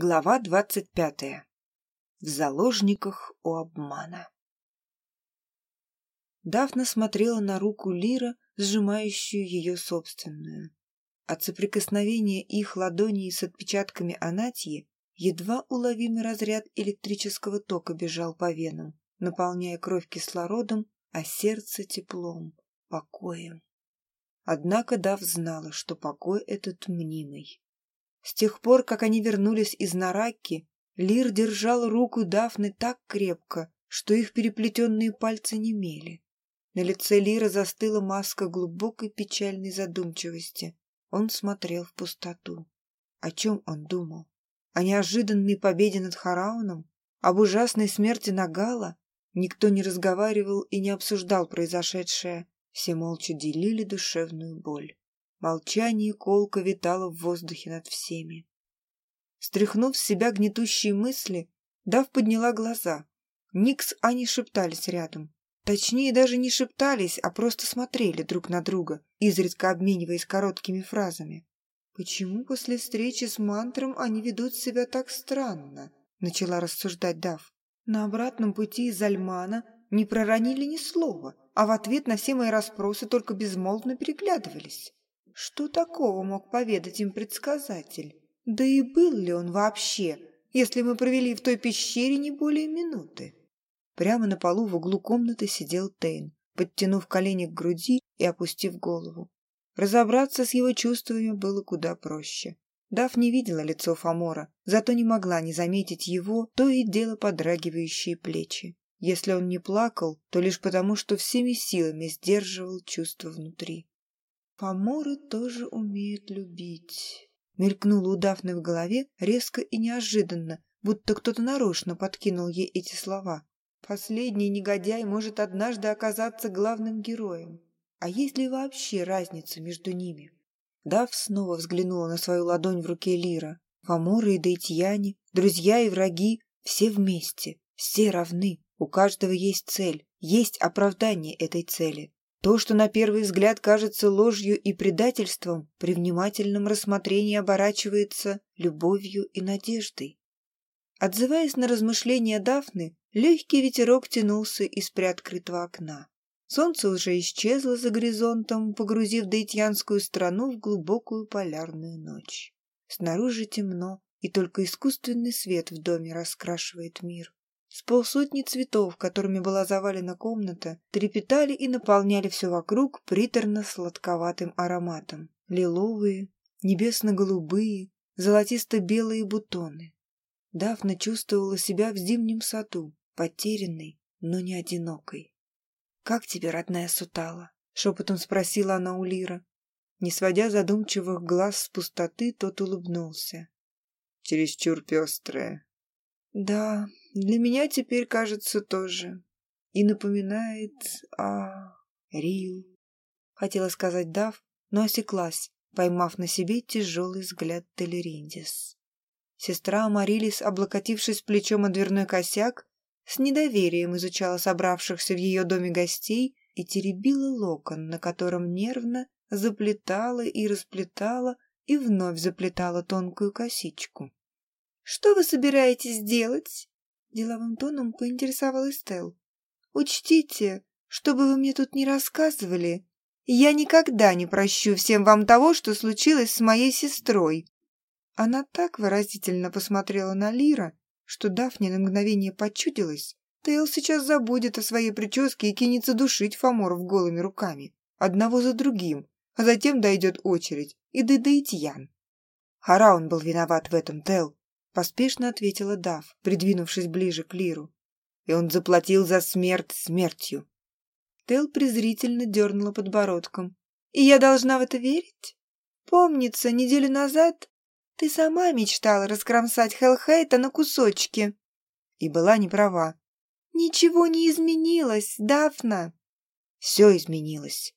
Глава двадцать пятая. В заложниках у обмана. Дафна смотрела на руку Лира, сжимающую ее собственную. От соприкосновения их ладоней с отпечатками Анатьи едва уловимый разряд электрического тока бежал по венам, наполняя кровь кислородом, а сердце теплом, покоем. Однако Дав знала, что покой этот мнимый. С тех пор, как они вернулись из Нараки, Лир держал руку Дафны так крепко, что их переплетенные пальцы немели. На лице Лира застыла маска глубокой печальной задумчивости. Он смотрел в пустоту. О чем он думал? О неожиданной победе над Харауном? Об ужасной смерти Нагала? Никто не разговаривал и не обсуждал произошедшее. Все молча делили душевную боль. Молчание колко витало в воздухе над всеми. Стряхнув с себя гнетущие мысли, Дав подняла глаза. Ник с Аней шептались рядом. Точнее, даже не шептались, а просто смотрели друг на друга, изредка обмениваясь короткими фразами. «Почему после встречи с мантром они ведут себя так странно?» — начала рассуждать Дав. «На обратном пути из Альмана не проронили ни слова, а в ответ на все мои расспросы только безмолвно переглядывались. Что такого мог поведать им предсказатель? Да и был ли он вообще, если мы провели в той пещере не более минуты? Прямо на полу в углу комнаты сидел Тейн, подтянув колени к груди и опустив голову. Разобраться с его чувствами было куда проще. Дав не видела лицо Фомора, зато не могла не заметить его то и дело подрагивающие плечи. Если он не плакал, то лишь потому, что всеми силами сдерживал чувства внутри. Поморы тоже умеют любить. Мелькнуло у Дафны в голове резко и неожиданно, будто кто-то нарочно подкинул ей эти слова. Последний негодяй может однажды оказаться главным героем. А есть ли вообще разница между ними? Дав снова взглянула на свою ладонь в руке Лира. Фоморы и Дейтьяне, друзья и враги, все вместе, все равны. У каждого есть цель, есть оправдание этой цели. То, что на первый взгляд кажется ложью и предательством, при внимательном рассмотрении оборачивается любовью и надеждой. Отзываясь на размышления Дафны, легкий ветерок тянулся из приоткрытого окна. Солнце уже исчезло за горизонтом, погрузив Даитьянскую страну в глубокую полярную ночь. Снаружи темно, и только искусственный свет в доме раскрашивает мир. С полсотни цветов, которыми была завалена комната, трепетали и наполняли все вокруг приторно-сладковатым ароматом. Лиловые, небесно-голубые, золотисто-белые бутоны. Дафна чувствовала себя в зимнем саду, потерянной, но не одинокой. «Как тебе, родная Сутала?» — шепотом спросила она у Лира. Не сводя задумчивых глаз с пустоты, тот улыбнулся. «Чересчур пестрая». «Да, для меня теперь кажется тоже. И напоминает о... Рил. Хотела сказать Дав, но осеклась, поймав на себе тяжелый взгляд Телериндис. Сестра Амарилис, облокотившись плечом о дверной косяк, с недоверием изучала собравшихся в ее доме гостей и теребила локон, на котором нервно заплетала и расплетала и вновь заплетала тонкую косичку. «Что вы собираетесь делать?» Деловым тоном поинтересовалась Тел. «Учтите, что бы вы мне тут не рассказывали, я никогда не прощу всем вам того, что случилось с моей сестрой». Она так выразительно посмотрела на Лира, что Дафне на мгновение почудилась, Тейл сейчас забудет о своей прическе и кинется душить Фоморов голыми руками, одного за другим, а затем дойдет очередь и до Дейтьян. Хараун был виноват в этом, Тел. Поспешно ответила Дав, придвинувшись ближе к Лиру. И он заплатил за смерть смертью. Тел презрительно дернула подбородком. И я должна в это верить? Помнится, неделю назад ты сама мечтала раскромсать Хелхейта на кусочки. И была не права. Ничего не изменилось, Дафна. Все изменилось.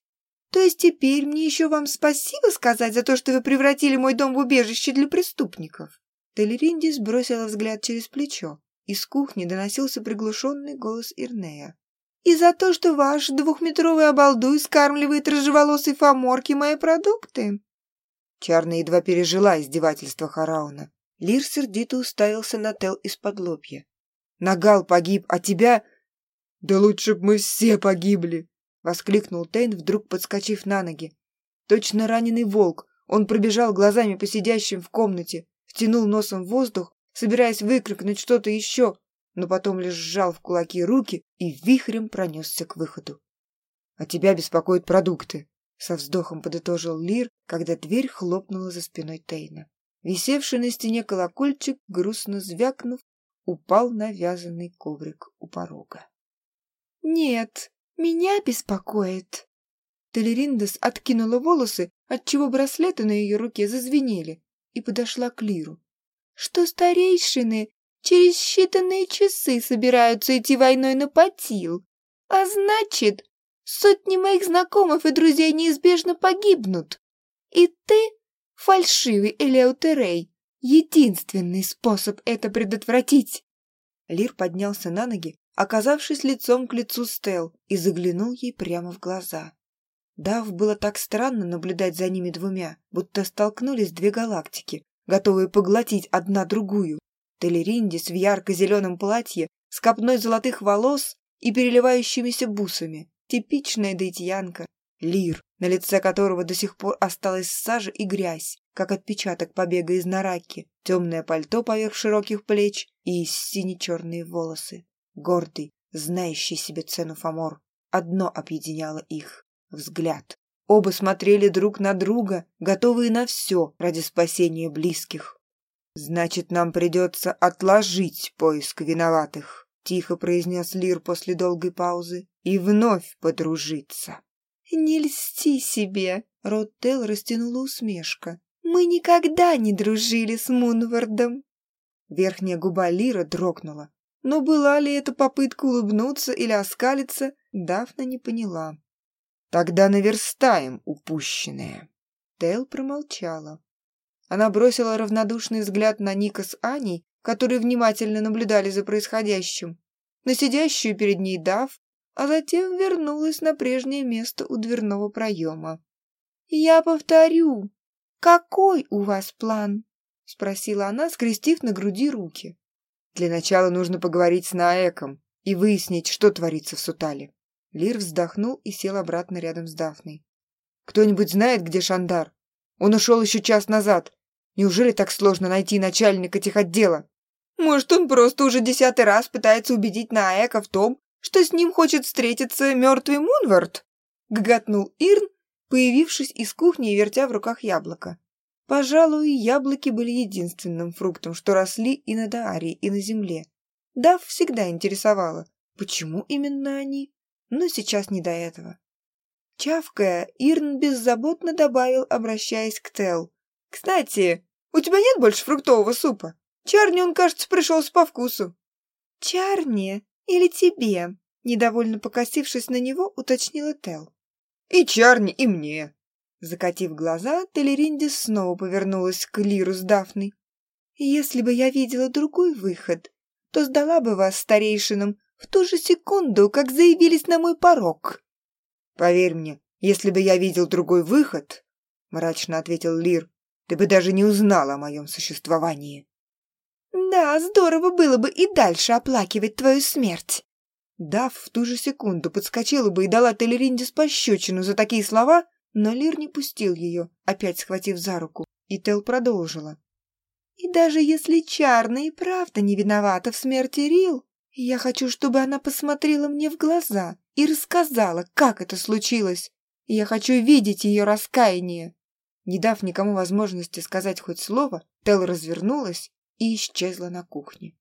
То есть теперь мне еще вам спасибо сказать за то, что вы превратили мой дом в убежище для преступников? Телеринди сбросила взгляд через плечо. Из кухни доносился приглушенный голос Ирнея. «И за то, что ваш двухметровый обалдуй скармливает рыжеволосой фоморке мои продукты?» Чарна едва пережила издевательство Харауна. Лир сердито уставился на Тел из-под лобья. «Нагал погиб, а тебя...» «Да лучше б мы все погибли!» — воскликнул Тейн, вдруг подскочив на ноги. Точно раненый волк, он пробежал глазами по сидящим в комнате, втянул носом воздух, собираясь выкрикнуть что-то еще, но потом лишь сжал в кулаки руки и вихрем пронесся к выходу. «А тебя беспокоят продукты», — со вздохом подытожил Лир, когда дверь хлопнула за спиной Тейна. Висевший на стене колокольчик, грустно звякнув, упал на вязаный коврик у порога. «Нет, меня беспокоит». Телериндес откинула волосы, отчего браслеты на ее руке зазвенели, и подошла к Лиру. «Что старейшины через считанные часы собираются идти войной на Патил, а значит, сотни моих знакомых и друзей неизбежно погибнут. И ты фальшивый Элеутерей. Единственный способ это предотвратить. Лир поднялся на ноги, оказавшись лицом к лицу Стел, и заглянул ей прямо в глаза. Дав было так странно наблюдать за ними двумя, будто столкнулись две галактики, готовые поглотить одна другую. Телериндис в ярко-зеленом платье, с копной золотых волос и переливающимися бусами. Типичная дейтьянка. Лир, на лице которого до сих пор осталась сажа и грязь, как отпечаток побега из Нараки, темное пальто поверх широких плеч и сине-черные волосы. Гордый, знающий себе цену Фомор. Одно объединяло их — взгляд. Оба смотрели друг на друга, готовые на все ради спасения близких. «Значит, нам придется отложить поиск виноватых», — тихо произнес Лир после долгой паузы, — «и вновь подружиться». «Не льсти себе!» — рот Тел растянула усмешка. «Мы никогда не дружили с Мунвардом!» Верхняя губа Лира дрогнула. Но была ли это попытка улыбнуться или оскалиться, Дафна не поняла. «Тогда наверстаем упущенное!» Тел промолчала. Она бросила равнодушный взгляд на Ника с Аней, которые внимательно наблюдали за происходящим, на сидящую перед ней Дав а затем вернулась на прежнее место у дверного проема. «Я повторю, какой у вас план?» — спросила она, скрестив на груди руки. «Для начала нужно поговорить с Наэком и выяснить, что творится в Сутале». Лир вздохнул и сел обратно рядом с Дафной. «Кто-нибудь знает, где Шандар? Он ушел еще час назад. Неужели так сложно найти начальника техотдела?» «Может, он просто уже десятый раз пытается убедить Наэка в том, что с ним хочет встретиться мертвый Мунвард?» — гоготнул Ирн, появившись из кухни и вертя в руках яблоко. Пожалуй, яблоки были единственным фруктом, что росли и на Даарии, и на земле. Дав всегда интересовало, почему именно они, но сейчас не до этого. Чавкая, Ирн беззаботно добавил, обращаясь к Тел. «Кстати, у тебя нет больше фруктового супа? Чарни он, кажется, пришелся по вкусу». «Чарни или тебе?» Недовольно покосившись на него, уточнила Тел. «И Чарни, и мне!» Закатив глаза, Телериндис снова повернулась к Лиру с Дафной. «Если бы я видела другой выход, то сдала бы вас старейшинам в ту же секунду, как заявились на мой порог». «Поверь мне, если бы я видел другой выход, — мрачно ответил Лир, — ты бы даже не узнала о моем существовании». Да, здорово было бы и дальше оплакивать твою смерть. Дав в ту же секунду подскочила бы и дала Телериндис пощечину за такие слова, но Лир не пустил ее, опять схватив за руку, и Тел продолжила. И даже если Чарна и правда не виновата в смерти Рил, я хочу, чтобы она посмотрела мне в глаза и рассказала, как это случилось. Я хочу видеть ее раскаяние. Не дав никому возможности сказать хоть слово, Тел развернулась и исчезла на кухне.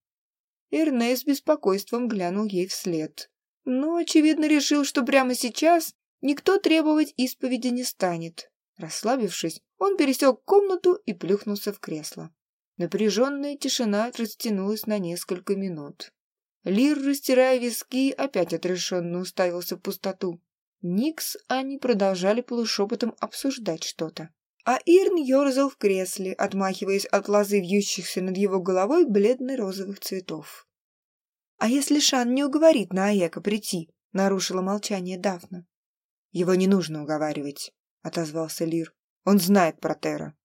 Эрне с беспокойством глянул ей вслед, но, очевидно, решил, что прямо сейчас никто требовать исповеди не станет. Расслабившись, он пересек комнату и плюхнулся в кресло. Напряженная тишина растянулась на несколько минут. Лир, растирая виски, опять отрешенно уставился в пустоту. Никс они продолжали полушепотом обсуждать что-то а Ирн ерзал в кресле, отмахиваясь от лозы вьющихся над его головой бледно-розовых цветов. «А если Шан не уговорит Наэка прийти?» — нарушила молчание Дафна. «Его не нужно уговаривать», — отозвался Лир. «Он знает про Тера».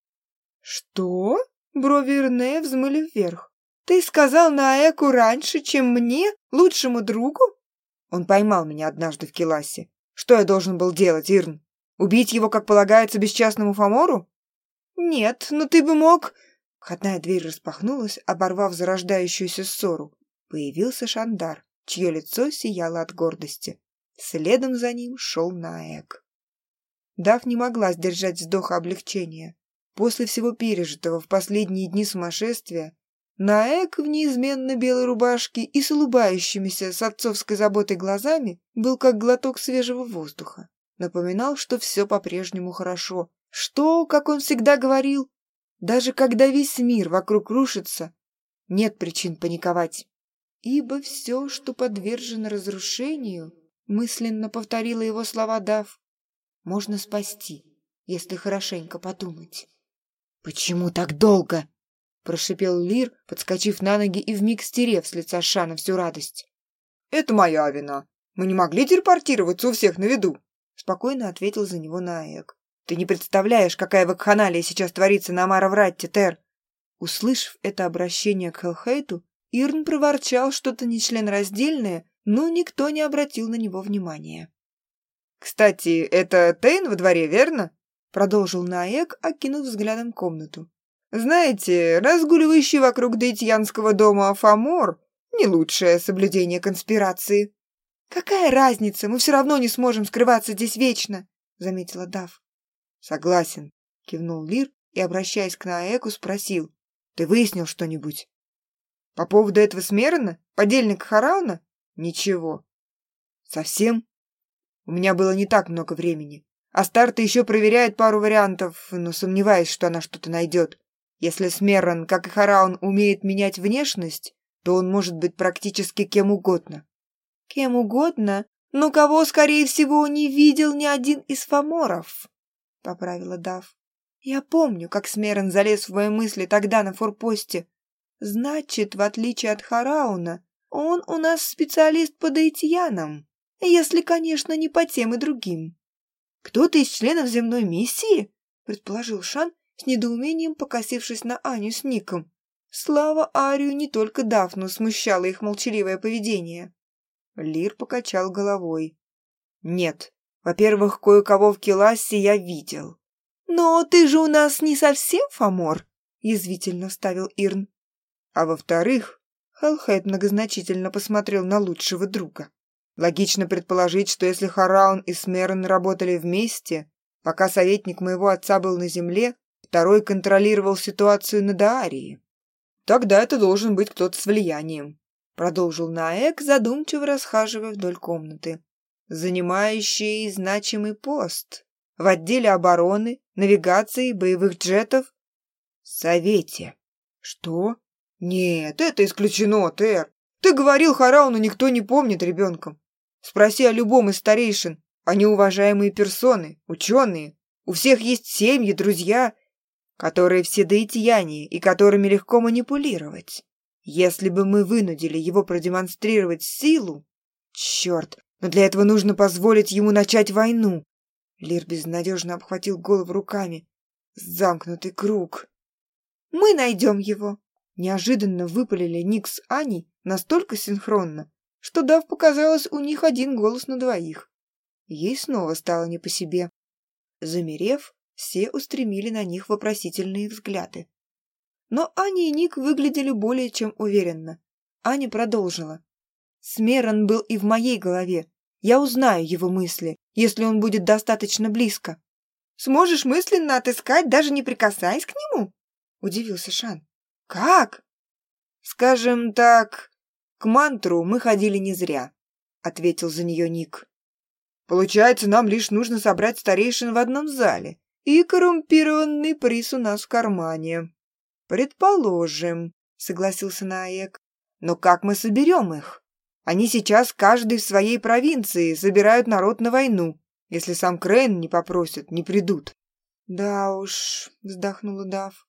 «Что?» — Брови Ирнея взмыли вверх. «Ты сказал на Эку раньше, чем мне, лучшему другу?» Он поймал меня однажды в Келасе. Что я должен был делать, Ирн? Убить его, как полагается, бесчастному Фомору? Нет, но ты бы мог... Входная дверь распахнулась, оборвав зарождающуюся ссору. Появился Шандар, чье лицо сияло от гордости. Следом за ним шел Наэк. Дав не могла сдержать вздоха облегчения. После всего пережитого в последние дни сумасшествия Наэк в неизменно белой рубашке и с улыбающимися с отцовской заботой глазами был как глоток свежего воздуха. Напоминал, что все по-прежнему хорошо. Что, как он всегда говорил, даже когда весь мир вокруг рушится, нет причин паниковать. Ибо все, что подвержено разрушению, мысленно повторила его слова Дав, можно спасти, если хорошенько подумать. «Почему так долго?» Прошипел Лир, подскочив на ноги и вмиг стерев с лица Шана всю радость. «Это моя вина. Мы не могли телепортироваться у всех на виду», спокойно ответил за него Наек. «Ты не представляешь, какая вакханалия сейчас творится на Амаровратте, Тер!» Услышав это обращение к Хелхейту, Ирн проворчал что-то нечленораздельное, но никто не обратил на него внимания. «Кстати, это Тейн во дворе, верно?» Продолжил Наек, окинув взглядом комнату. Знаете, разгуливающий вокруг Дейтьянского дома Фамор — не лучшее соблюдение конспирации. «Какая разница? Мы все равно не сможем скрываться здесь вечно», — заметила Дав. «Согласен», — кивнул Лир и, обращаясь к Наэку, спросил. «Ты выяснил что-нибудь?» «По поводу этого Смерона? Подельника Харауна?» «Ничего». «Совсем?» «У меня было не так много времени. Астарта еще проверяет пару вариантов, но сомневаюсь, что она что-то найдет. Если Смерран, как и Хараун, умеет менять внешность, то он может быть практически кем угодно. Кем угодно, но кого, скорее всего, не видел ни один из фаморов, — поправила Дав. Я помню, как Смерран залез в мои мысли тогда на форпосте. Значит, в отличие от Харауна, он у нас специалист по дейтьянам, если, конечно, не по тем и другим. Кто-то из членов земной миссии, предположил Шан, с недоумением покосившись на Аню с Ником. Слава Арию не только Дафну смущало их молчаливое поведение. Лир покачал головой. «Нет, во-первых, кое-кого в Келасе я видел». «Но ты же у нас не совсем Фомор», — язвительно вставил Ирн. «А во-вторых, Хелхед многозначительно посмотрел на лучшего друга. Логично предположить, что если Хараун и Смерон работали вместе, пока советник моего отца был на земле, Второй контролировал ситуацию на Даарии. Тогда это должен быть кто-то с влиянием, продолжил Наэк, задумчиво расхаживая вдоль комнаты. Занимающий значимый пост в отделе обороны, навигации, боевых джетов. Совете. Что? Нет, это исключено, Тер. Ты говорил Харауну, никто не помнит ребенком. Спроси о любом из старейшин. Они уважаемые персоны, ученые. У всех есть семьи, друзья которые все даитьяне и которыми легко манипулировать. Если бы мы вынудили его продемонстрировать силу... Черт, но для этого нужно позволить ему начать войну. Лир безнадежно обхватил голову руками. Замкнутый круг. «Мы найдем его!» Неожиданно выпалили Ник с Аней настолько синхронно, что, дав показалось, у них один голос на двоих. Ей снова стало не по себе. Замерев, все устремили на них вопросительные взгляды. Но Аня и Ник выглядели более чем уверенно. Аня продолжила. «Смерон был и в моей голове. Я узнаю его мысли, если он будет достаточно близко». «Сможешь мысленно отыскать, даже не прикасаясь к нему?» — удивился Шан. «Как?» «Скажем так, к мантру мы ходили не зря», — ответил за нее Ник. «Получается, нам лишь нужно собрать старейшин в одном зале и коррумпированный приз у нас в кармане. Предположим, согласился Наек. Но как мы соберем их? Они сейчас каждый в своей провинции собирают народ на войну. Если сам Крейн не попросит, не придут. Да уж, вздохнула Дав.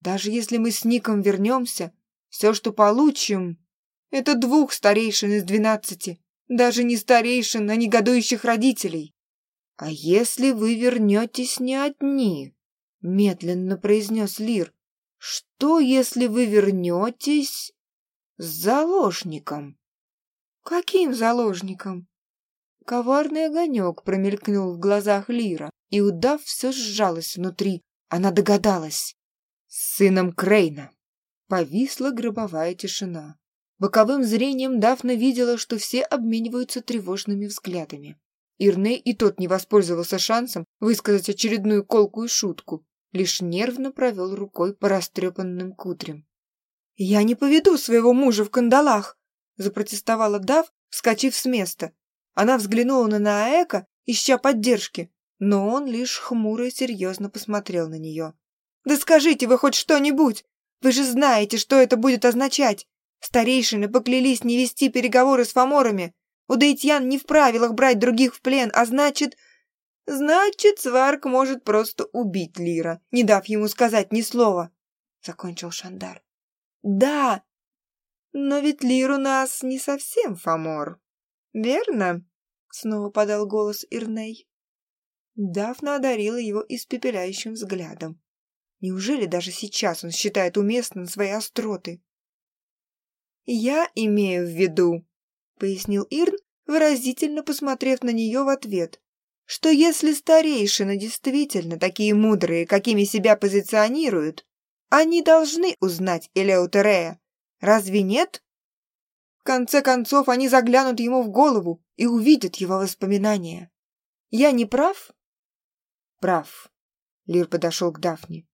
Даже если мы с Ником вернемся, все, что получим, это двух старейшин из двенадцати. Даже не старейшин, а негодующих родителей. «А если вы вернетесь не одни?» — медленно произнес Лир. Что, если вы вернетесь с заложником? Каким заложником? Коварный огонек промелькнул в глазах Лира, и удав все сжалось внутри. Она догадалась. С сыном Крейна. Повисла гробовая тишина. Боковым зрением Дафна видела, что все обмениваются тревожными взглядами. Ирней и тот не воспользовался шансом высказать очередную колкую шутку, лишь нервно провел рукой по растрепанным кудрям. «Я не поведу своего мужа в кандалах!» запротестовала Дав, вскочив с места. Она взглянула на Наэка, ища поддержки, но он лишь хмуро и серьезно посмотрел на нее. «Да скажите вы хоть что-нибудь! Вы же знаете, что это будет означать! Старейшины поклялись не вести переговоры с фаморами! У Дейтьян не в правилах брать других в плен, а значит, «Значит, Сварк может просто убить Лира, не дав ему сказать ни слова», — закончил Шандар. «Да, но ведь Лир у нас не совсем Фомор, верно?» — снова подал голос Ирней. Дафна одарила его испепеляющим взглядом. Неужели даже сейчас он считает уместным свои остроты? «Я имею в виду», — пояснил Ирн, выразительно посмотрев на нее в ответ что если старейшины действительно такие мудрые, какими себя позиционируют, они должны узнать Элеутерея. Разве нет? В конце концов, они заглянут ему в голову и увидят его воспоминания. Я не прав? Прав. Лир подошел к Дафне.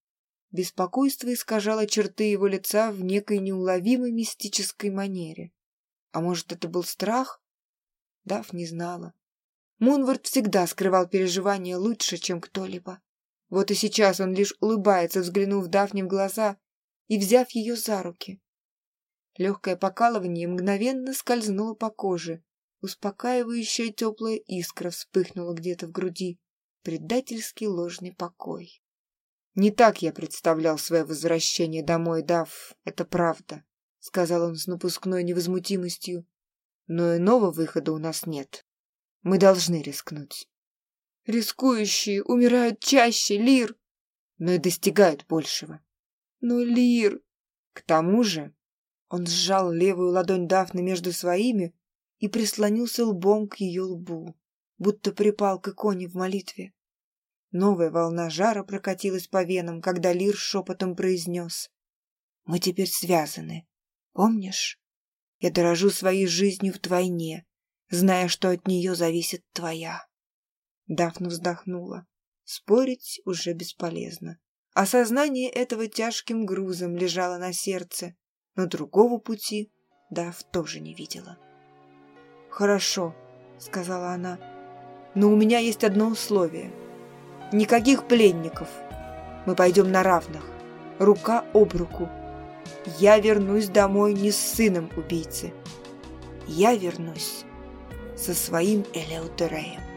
Беспокойство искажало черты его лица в некой неуловимой мистической манере. А может, это был страх? Даф не знала. Мунвард всегда скрывал переживания лучше, чем кто-либо. Вот и сейчас он лишь улыбается, взглянув Дафне в глаза и взяв ее за руки. Легкое покалывание мгновенно скользнуло по коже. Успокаивающая теплая искра вспыхнула где-то в груди. Предательский ложный покой. «Не так я представлял свое возвращение домой, Дав, это правда», — сказал он с напускной невозмутимостью. «Но иного выхода у нас нет». Мы должны рискнуть. Рискующие умирают чаще, Лир, но и достигают большего. Но, Лир... К тому же он сжал левую ладонь Дафны между своими и прислонился лбом к ее лбу, будто припал к иконе в молитве. Новая волна жара прокатилась по венам, когда Лир шепотом произнес. «Мы теперь связаны. Помнишь? Я дорожу своей жизнью вдвойне, зная, что от нее зависит твоя. Дафна вздохнула. Спорить уже бесполезно. Осознание этого тяжким грузом лежало на сердце, но другого пути Даф тоже не видела. «Хорошо», — сказала она, — «но у меня есть одно условие. Никаких пленников. Мы пойдем на равных, рука об руку. Я вернусь домой не с сыном убийцы. Я вернусь со своим Элеутереем.